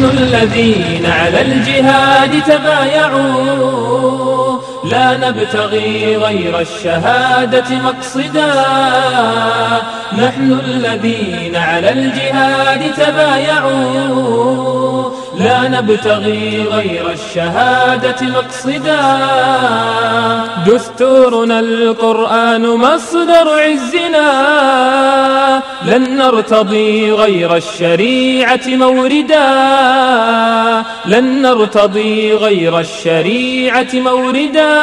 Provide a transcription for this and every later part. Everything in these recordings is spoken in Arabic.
نحن الذين على الجهاد تبايعوا. لا نبتغي غير الشهادة مقصدا. نحن الذين على الجهاد تبايعوا. لا نبتغي غير الشهادة مقصدا. دستورنا القرآن مصدر عزنا. لن نرتضي غير الشريعة موردا. لن نرتضي غير الشريعة موردا.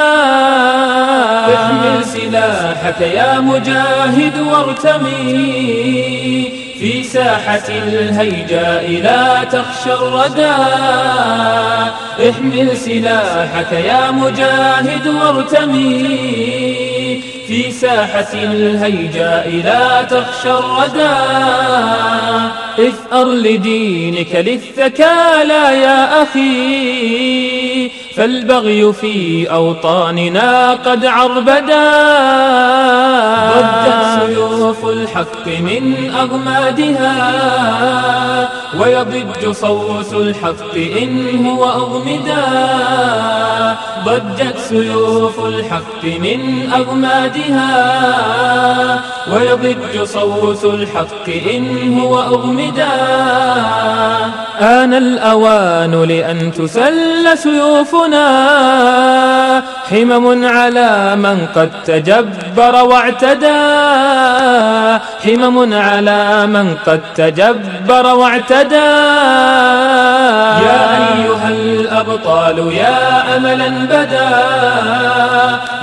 احمل سلاحك يا مجاهد وارتمي. في ساحة الهيجاء لا تخشى الردى. احمل سلاحك يا مجاهد وارتمي في ساحة الهيجاء لا تخشى الردى. اثأر لدينك للثكالى يا أخي. فالبغي في أوطاننا قد عربدا. ضجت سيوف الحق من أغمادها ويضج صوت الحق إن هو أغمدا ضجت سيوف الحق من أغمادها ويضج صوت الحق إن هو أغمدا آن الأوان لأن تسل سيوفنا. حمم على من قد تجبر واعتدى. حمم على من قد تجبر واعتدى. يا أيها الأبطال يا أملا بدا.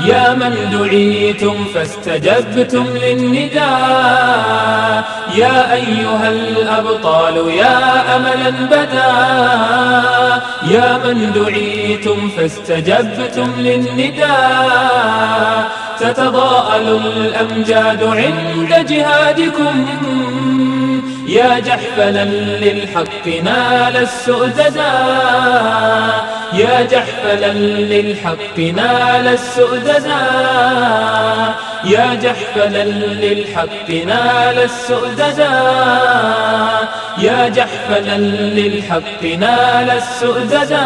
يا من دعيتم فاستجبتم للنداء. يا أيها الأبطال يا أملا بدا. يا من دعيتم فاستجبتم للنداء. تتضاءل الأمجاد عند جهادكم. يا جحفلا للحق نال السؤددا يا جحفلا للحق نال السؤددا يا جحفلا للحق نال السؤددا يا جحفلا للحق نال السؤددا